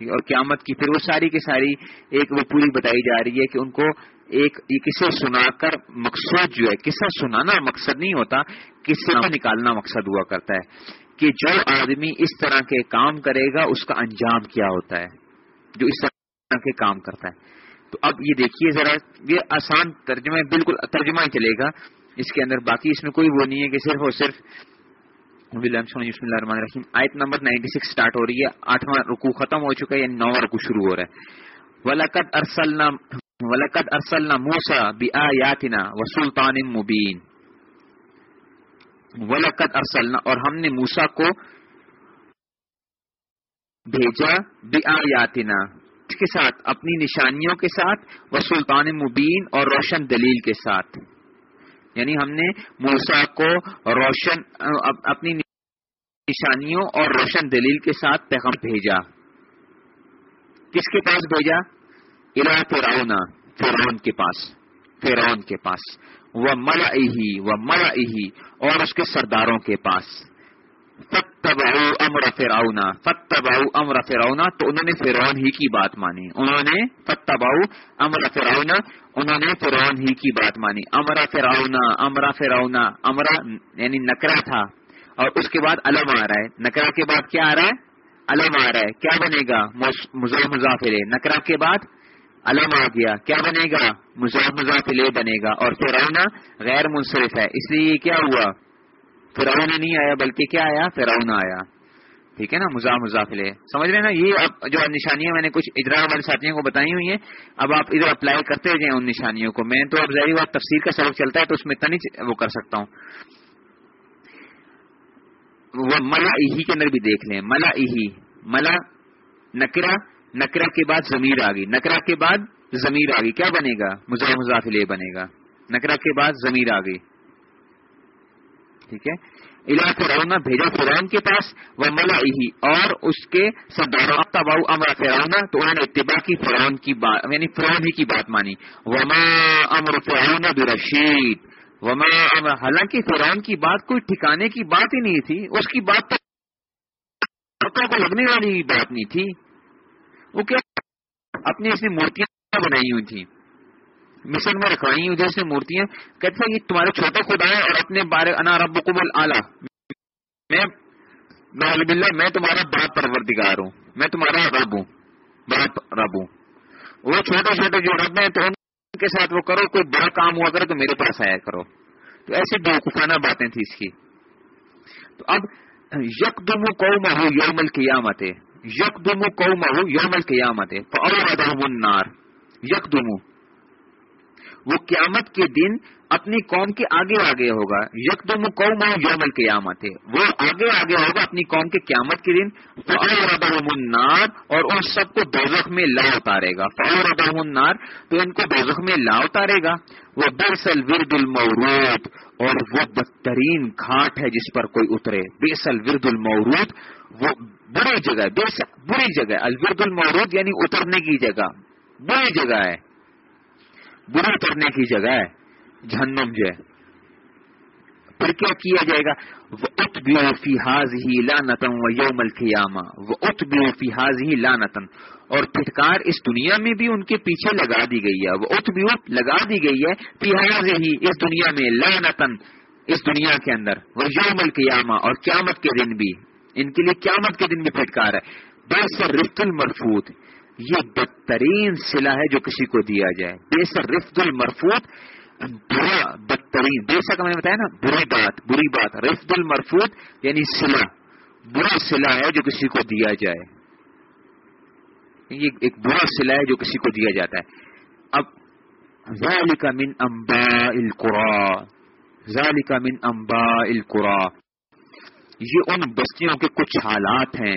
اور قیامت کی پھر وہ ساری کی ساری ایک وہ پوری بتائی جا رہی ہے کہ ان کو ایک کسے سنا کر مقصود جو ہے قصہ سنانا مقصد نہیں ہوتا کسے نکالنا مقصد ہوا کرتا ہے کہ جو آدمی اس طرح کے کام کرے گا اس کا انجام کیا ہوتا ہے۔ جو اس طرح کے کام کرتا ہے۔ تو اب یہ دیکھیے ذرا، یہ آسان ترجمہ، بالکل ترجمہ ہی چلے گا۔ اس کے اندر باقی اس میں کوئی وہ نہیں ہے کہ صرف اور صرف الرحمن الرحیم۔ آیت نمبر نائنٹی سکس اسٹارٹ ہو رہی ہے، آٹھواں رکو ختم ہو چکا ہے یعنی نواں رکو شروع ہو رہا ہے۔ ولقد ارسلنا ولقد ارسلنا موسا بآیاتنا وسلطان مبین ولقد ارسلنا اور ہم نے موسا کو بھیجا بآیاتنا اس کے ساتھ، اپنی نشانیوں کے ساتھ وہ سلطان مبین اور روشن دلیل کے ساتھ۔ یعنی ہم نے موسا کو روشن، اپنی نشانیوں اور روشن دلیل کے ساتھ پیغام بھیجا۔ کس کے پاس بھیجا؟ الا فرعون فرعون کے پاس، فرعون کے پاس۔ وہ ملا وہ ملا اور اس کے سرداروں کے پاس۔ فتبعو امر فراؤنا فتبعو امر فراؤنا تو انہوں نے فرعون ہی کی بات مانی. انہوں نے فتبعو امر فراؤنا انہوں نے فرعون ہی کی بات مانی. امر فراؤنا امر فراؤنا امرا یعنی نکرا تھا. اور اس کے بعد علم آ رہا ہے. نکرا کے بعد کیا آ رہا ہے؟ علم آ رہا ہے. کیا بنے گا؟ مزافر نکرا کے بعد علم آ گیا. کیا بنے گا؟ مزافل بنے گا. اور فرونا غیر منصرف ہے. اس لیے یہ کیا ہوا؟ فراؤن نہیں آیا، بلکہ کیا آیا؟ فراؤن آیا۔ ٹھیک ہے نا؟ مزاح مزافلے سمجھ رہے نا؟ یہ اب جو نشانیاں میں نے کچھ اجرا والے ساتھیوں کو بتائی ہوئی ہیں، اب آپ ادھر اپلائی کرتے جائیں ان نشانیوں کو۔ میں تو اب ظاہر بات تفسیر کا سبق چلتا ہے، تو اس میں تنی وہ کر سکتا ہوں۔ وہ ملا اہی کے اندر بھی دیکھ لیں۔ ملا اہی ملا نکرا نکرا کے بعد زمیر آ گئی۔ نکرا کے بعد زمیر آ گئی۔ کیا بنے گا؟ مزاح مزافلے بنے گا۔ نکرا کے بعد زمیر آ گئی۔ ٹھیک ہے؟ الا فرونا بھیجا فرعون کے پاس وہ ملا اور اس کے سرداروں تباؤ امر فرونا تو انہوں نے اتباع کی فرعون کی بات یعنی فرعون ہی کی بات مانی۔ وما امر فرعون برشید۔ وما امر، حالانکہ فرعون کی بات کوئی ٹھکانے کی بات ہی نہیں تھی، اس کی بات تو کو لگنے والی بات نہیں تھی۔ وہ کیا، اپنی اس نے مورتیاں بنائی ہوئی تھیں۔ مشن میں رکھوائی ادھر سے مورتیاں کہتے ہیں یہ تمہارے چھوٹے خدا ہیں اور اپنے بارے انا رب قبل اعلیٰ میں میں تمہارا بڑا پروردگار ہوں۔ میں تمہارا رب ہوں۔ بڑا رب ہوں۔ وہ چھوٹے چھوٹے جو رب ہیں، تو ان کے ساتھ وہ کرو، کوئی بڑا کام ہوا کرو تو میرے پاس آیا کرو۔ تو ایسی بےوقوفانہ باتیں تھی اس کی۔ تو اب یک دم کو مہو یومل قیامت یک دم کو مہو یومل قیامت اور نار یک وہ قیامت کے دن اپنی قوم کے آگے آگے ہوگا. یک دم قوم یوم القیامت. ہے وہ آگے آگے ہوگا اپنی قوم کے قیامت کے دن. النار اور ان سب کو دوزخ میں لا اتارے گا. فور النار تو ان کو دوزخ میں لا اتارے گا. وہ برسل ورد المورود اور وہ بدترین گھاٹ ہے جس پر کوئی اترے. بیسل ورد المورود وہ بری جگہ بری جگہ الورد المورود یعنی اترنے کی جگہ. بری جگہ ہے. برا کرنے کی جگہ ہے، جہنم جو ہے۔ پھر کیا کیا جائے گا؟ وہ ات فی حاض ہی لانتن و یوم القیامہ وہ ات فی حاض ہی لانتن اور پھٹکار اس دنیا میں بھی ان کے پیچھے لگا دی گئی ہے۔ وہ ات لگا دی گئی ہے فی حاض ہی اس دنیا میں لانتن اس دنیا کے اندر۔ وہ یوم القیامہ اور قیامت کے دن بھی۔ ان کے لیے قیامت کے دن بھی پھٹکار ہے۔ بے سر رفت المرفوت یہ بدترین سلا ہے جو کسی کو دیا جائے۔ بے رفت المرفوت برا بدترین، بے کا میں نے بتایا نا، بری بات بری بات۔ رفت المرفوت یعنی سلا برا سلا ہے جو کسی کو دیا جائے۔ یہ ایک برا سلا ہے جو کسی کو دیا جاتا ہے۔ اب ذالک من امبا القرا، ذالک من امبا القرا۔ یہ ان بستیوں کے کچھ حالات ہیں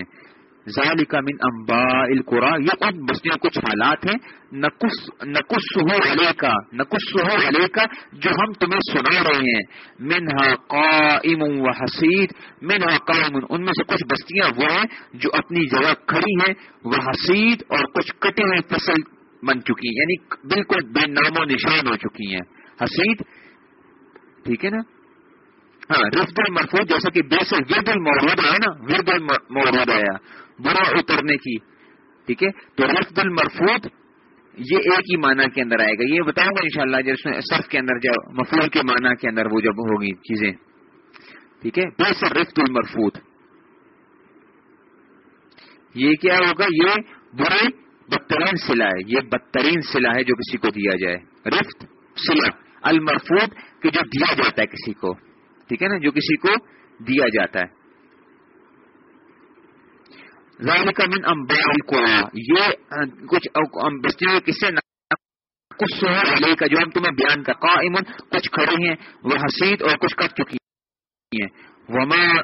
ذالک من انباء القرا یہ ان بستیاں کچھ حالات ہیں نقص علیہ کا نقص علیہ کا جو ہم تمہیں سنا رہے ہیں۔ منہا قائم و حسید، منہا قائم ان میں سے کچھ بستیاں وہ ہیں جو اپنی جگہ کھڑی ہیں، وہ حسید اور کچھ کٹی ہوئی فصل بن چکی یعنی بالکل بے نام و نشان ہو چکی ہیں۔ حسید، ٹھیک ہے نا؟ ہاں رفت المرفوط جیسا کہ بے ورد المورود ہے نا؟ ورد المورود آیا۔ برا اترنے کی، ٹھیک ہے؟ تو رفت المرفوط یہ ایک ہی معنی کے اندر آئے گا۔ یہ بتاؤں گا انشاءاللہ شاء اللہ جب سرف کے اندر جب مفول کے معنی کے اندر وہ جب ہوگی چیزیں۔ ٹھیک ہے؟ بے سے رفت المرفوط یہ کیا ہوگا؟ یہ برے بدترین سلا ہے۔ یہ بدترین سلا ہے جو کسی کو دیا جائے۔ رفت سلا المرفوط کہ جو دیا جاتا ہے کسی کو۔ ٹھیک ہے نا؟ جو کسی کو دیا جاتا ہے۔ ذالک من امبال کو یہ کچھ بستیوں کس سے کچھ سہر علیہ کا جو ہم تمہیں بیان کا قائمن کچھ کھڑے ہیں، وہ حسید اور کچھ کر چکی ہیں۔ وما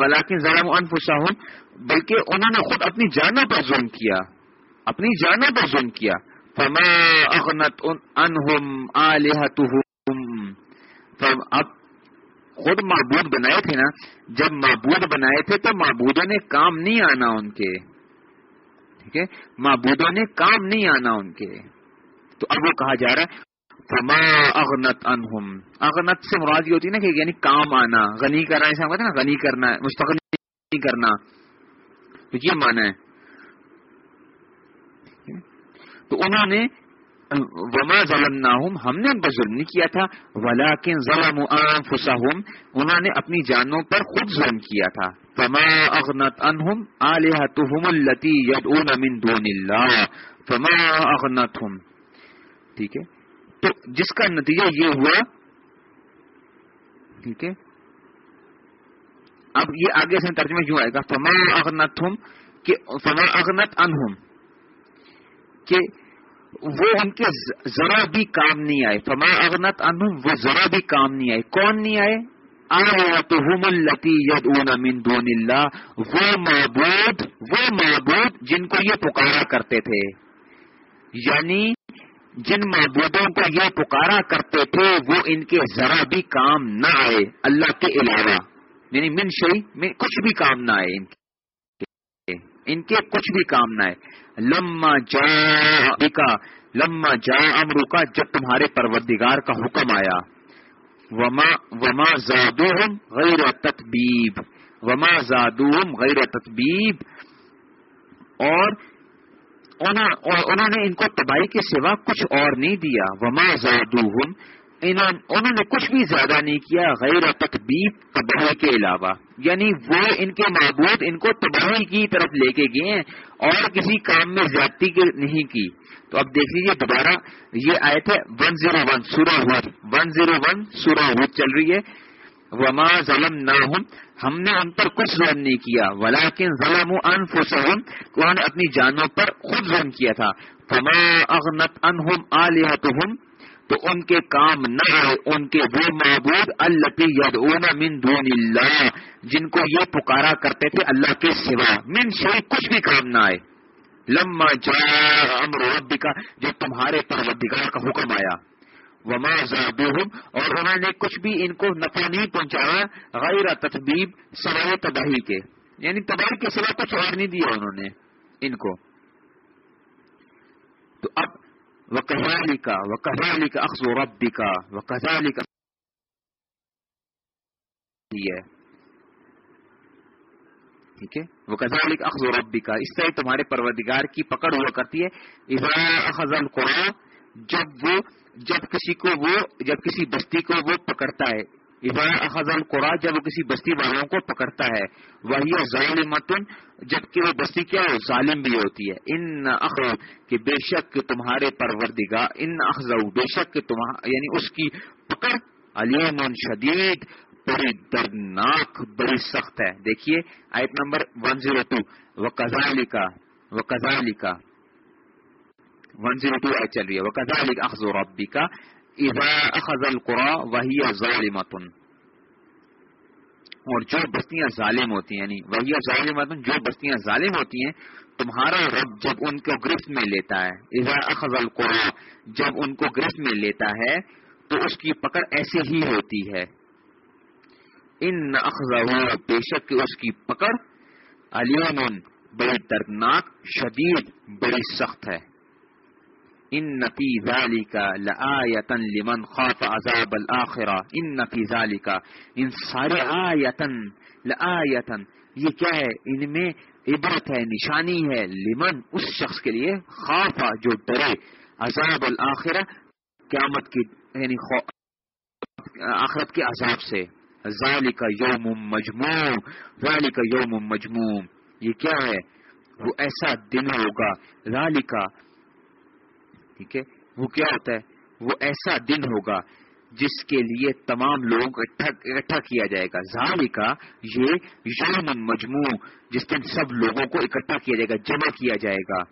ولاکن ظلم انفسہم، بلکہ انہوں نے خود اپنی جانوں پر ظلم کیا۔ اپنی جانوں پر ظلم کیا۔ فما اغنت انہم آلہتہم اب خود معبود بنائے تھے نا، جب معبود بنائے تھے تو معبودوں نے کام نہیں آنا ان کے۔ ٹھیک ہے؟ معبودوں نے کام نہیں آنا ان کے۔ تو اب وہ کہا جا رہا ہے، فما اغنت انہم اغنت سے مراد یہ ہوتی ہے نا کہ یعنی کام آنا، غنی کرنا ایسا ہوتا ہے نا، غنی کرنا ہے مستقل کرنا۔ تو یہ مانا ہے؟ تو انہوں نے وما ظلم ہم نے ان پر ظلم نہیں کیا تھا ولاکن ظلم انفسہم، انہوں نے اپنی جانوں پر خود ظلم کیا تھا۔ فما اغنت انہم آلہتہم اللتی یدعون من دون اللہ۔ فما اغنتہم۔ ٹھیک ہے؟ تو جس کا نتیجہ یہ ہوا، ٹھیک ہے؟ اب یہ آگے سے ترجمہ کیوں آئے گا؟ فما اغنتہم، کہ فما اغنت انہم کہ وہ ان کے ذرا بھی کام نہیں آئے۔ فما اغنت انہم وہ ذرا بھی کام نہیں آئے۔ کون نہیں آئے؟ تو من دون اللہ وہ معبود وہ معبود جن کو یہ پکارا کرتے تھے۔ یعنی جن معبودوں کو یہ پکارا کرتے تھے، وہ ان کے ذرا بھی کام نہ آئے۔ اللہ کے علاوہ۔ یعنی من شہی کچھ بھی کام نہ آئے ان کے۔ ان کے کچھ بھی کام نہ آئے۔ لما جا کا لما جا امرو کا جب تمہارے پروردگار کا حکم آیا۔ وما وما زادوہم غیر تطبیب۔ وما زادوہم غیر تطبیب۔ اور انہوں نے ان کو تباہی کے سوا کچھ اور نہیں دیا۔ وما زادوہم، انہوں نے کچھ بھی زیادہ نہیں کیا غیر تقبیب تباہی کے علاوہ۔ یعنی وہ ان کے معبود ان کو تباہی کی طرف لے کے گئے ہیں اور کسی کام میں زیادتی نہیں کی۔ تو اب دیکھ لیجیے دوبارہ، یہ آئے تھے ون زیرو ون، سورہ ہود۔ ون زیرو ون، سورہ ہود چل رہی ہے۔ وما ظلم نہ ہم نے ان پر کچھ ظلم نہیں کیا۔ ولاکن ظلم انفسہم انہوں نے اپنی جانوں پر خود ظلم کیا تھا۔ فما اغنت انہم آلیہتہم تو ان کے کام نہ آئے ان کے وہ معبود اللہ من دون اللہ، جن کو یہ پکارا کرتے تھے اللہ کے سوا۔ من شری کچھ بھی کام نہ آئے۔ لما جا امر کا جب تمہارے پروردگار کا حکم آیا۔ وما زادوہم، اور انہوں نے کچھ بھی ان کو نفع نہیں پہنچایا غیر تطبیب، سوائے تباہی کے۔ یعنی تباہی کے سوا کچھ اور نہیں دیا انہوں نے ان کو۔ تو اب وكذلك وكذلك اخذ ربك وكذلك ٹھیک ہے؟ وہ کزالک اخذ و ربی کا اس طرح تمہارے پروردگار کی پکڑ ہوا کرتی ہے۔ اخذ القرآن، جب وہ جب کسی کو وہ جب کسی بستی کو وہ پکڑتا ہے۔ اخذ القرا جب وہ کسی بستی والوں کو پکڑتا ہے۔ وہی ظالمتن جبکہ وہ بستی کیا ہو ظالم بھی ہوتی ہے۔ ان اخر کہ بے شک تمہارے پروردگار، ان اخذ، بے شک یعنی اس کی پکڑ علیم شدید، بڑی دردناک، بڑی سخت ہے۔ دیکھیے، آیت نمبر ون زیرو ٹو وہ کزالی وہ کزالی ون زیرو ٹو آئے چل رہی ہے۔ وہ کزالی اخذ ربی کا اخذ القرا وہی ظالمتن اور جو بستیاں ظالم ہوتی ہیں یعنی وہی ظالمتن جو بستیاں ظالم ہوتی ہیں، تمہارا رب جب ان کو گرفت میں لیتا ہے، اذا اخذ القرا جب ان کو گرفت میں لیتا ہے، تو اس کی پکڑ ایسے ہی ہوتی ہے۔ ان اخذ بے شک اس کی پکڑ علیم، بڑی دردناک، شدید، بڑی سخت ہے۔ ان نفی ذالی کا لآیتن لمن خوف عذاب الآخرہ ان نفی ذالی کا ان سارے آیتن لآیتن یہ کیا ہے؟ ان میں عبرت ہے، نشانی ہے، لمن اس شخص کے لیے خوف جو ڈرے عذاب الآخرہ قیامت کی یعنی آخرت کے عذاب سے. ذالی کا یوم مجموع ذالی کا یوم مجموع. یہ کیا ہے؟ وہ ایسا دن ہوگا ذالی کا ٹھیک ہے؟ وہ کیا ہوتا ہے؟ وہ ایسا دن ہوگا جس کے لیے تمام لوگوں کو اکٹھا کیا جائے گا۔ ظاہر کا یہ یوم مجموع، جس دن سب لوگوں کو اکٹھا کیا جائے گا، جمع کیا جائے گا۔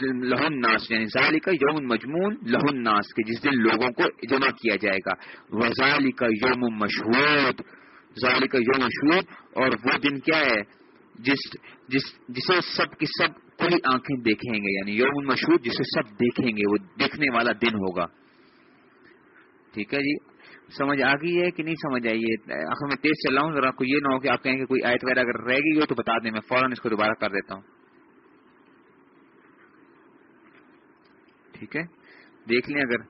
لہن ناس یعنی ظاہر کا یوم مجمون لہن ناس کے جس دن لوگوں کو جمع کیا جائے گا۔ وزال کا یوم مشہور ظاہر کا یوم مشہور اور وہ دن کیا ہے؟ جس جس، جسے سب کی سب کھلی آنکھیں دیکھیں گے یعنی یوم مشہور جسے سب دیکھیں گے، وہ دیکھنے والا دن ہوگا۔ ٹھیک ہے جی؟ سمجھ آ گئی ہے کہ نہیں سمجھ آئی ہے؟ آخر میں تیز چل رہا ہوں، ذرا کو یہ نہ ہو کہ آپ کہیں کہ کوئی آیت وغیرہ اگر رہ گئی ہو تو بتا دیں، میں فوراً اس کو دوبارہ کر دیتا ہوں۔ ٹھیک ہے؟ دیکھ لیں اگر۔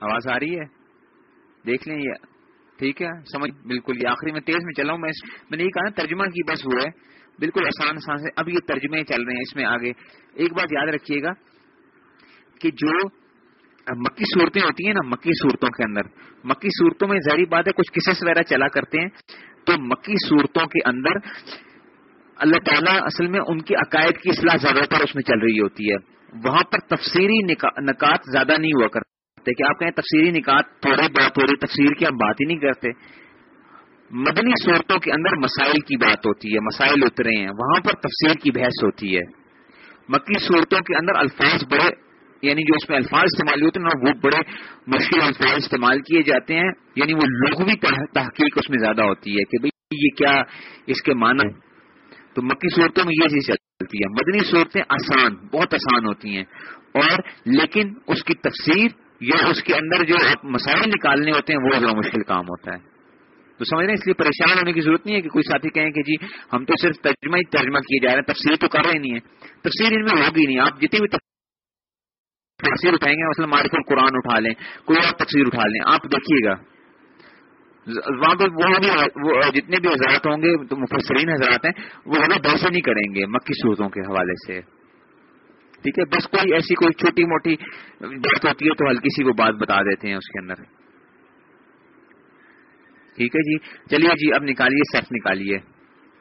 آواز آ رہی ہے؟ دیکھ لیں یہ۔ ٹھیک ہے؟ سمجھ؟ بالکل، یہ آخری میں تیز میں چلا ہوں، میں میں نے یہ کہا ترجمہ کی بس وہ ہے۔ بالکل آسان آسان سے، اب یہ ترجمے چل رہے ہیں اس میں آگے۔ ایک بات یاد رکھیے گا کہ جو مکی صورتیں ہوتی ہیں نا، مکی صورتوں کے اندر، مکی صورتوں میں ظاہری بات ہے، کچھ کسس وغیرہ چلا کرتے ہیں۔ تو مکی صورتوں کے اندر اللہ تعالیٰ اصل میں ان کی عقائد کی اصلاح زیادہ تر اس میں چل رہی ہوتی ہے۔ وہاں پر تفسیری نکات زیادہ نہیں ہوا کرتے کہ آپ کہیں تفسیری نکات تھوڑے بات ہو رہی تفسیر کی ہم بات ہی نہیں کرتے۔ مدنی صورتوں کے اندر مسائل کی بات ہوتی ہے، مسائل اترے ہیں، وہاں پر تفسیر کی بحث ہوتی ہے۔ مکی صورتوں کے اندر الفاظ بڑے یعنی جو اس میں الفاظ استعمال ہوتے ہیں، وہ بڑے مشکل الفاظ استعمال کیے جاتے ہیں۔ یعنی وہ لغوی تحقیق اس میں زیادہ ہوتی ہے کہ بھئی یہ کیا اس کے معنی تو مکی صورتوں میں یہ چیز چلتی ہے۔ مدنی صورتیں آسان، بہت آسان ہوتی ہیں۔ اور لیکن اس کی تفسیر یا اس کے اندر جو مسائل نکالنے ہوتے ہیں، وہ ذرا مشکل کام ہوتا ہے۔ تو سمجھ رہے ہیں؟ اس لیے پریشان ہونے کی ضرورت نہیں ہے کہ کوئی ساتھی کہیں کہ جی ہم تو صرف ترجمہ ہی ترجمہ کیے جا رہے ہیں، تفسیر تو کر رہے نہیں ہے تفسیر ان میں ہوگی نہیں۔ آپ جتنی بھی تفسیر اٹھائیں گے مثلا معرف القرآن اٹھا لیں، کوئی اور تفسیر اٹھا لیں۔ آپ دیکھیے گا۔ وہاں پہ وہ بھی جتنے بھی حضرات ہوں گے، تو مفسرین حضرات ہیں، وہ ہمیں بحث نہیں کریں گے مکی صورتوں کے حوالے سے۔ ٹھیک ہے؟ بس کوئی ایسی کوئی چھوٹی موٹی بات ہوتی ہے تو ہلکی سی وہ بات بتا دیتے ہیں اس کے اندر۔ ٹھیک ہے جی؟ چلیے جی اب نکالیے سیف نکالیے۔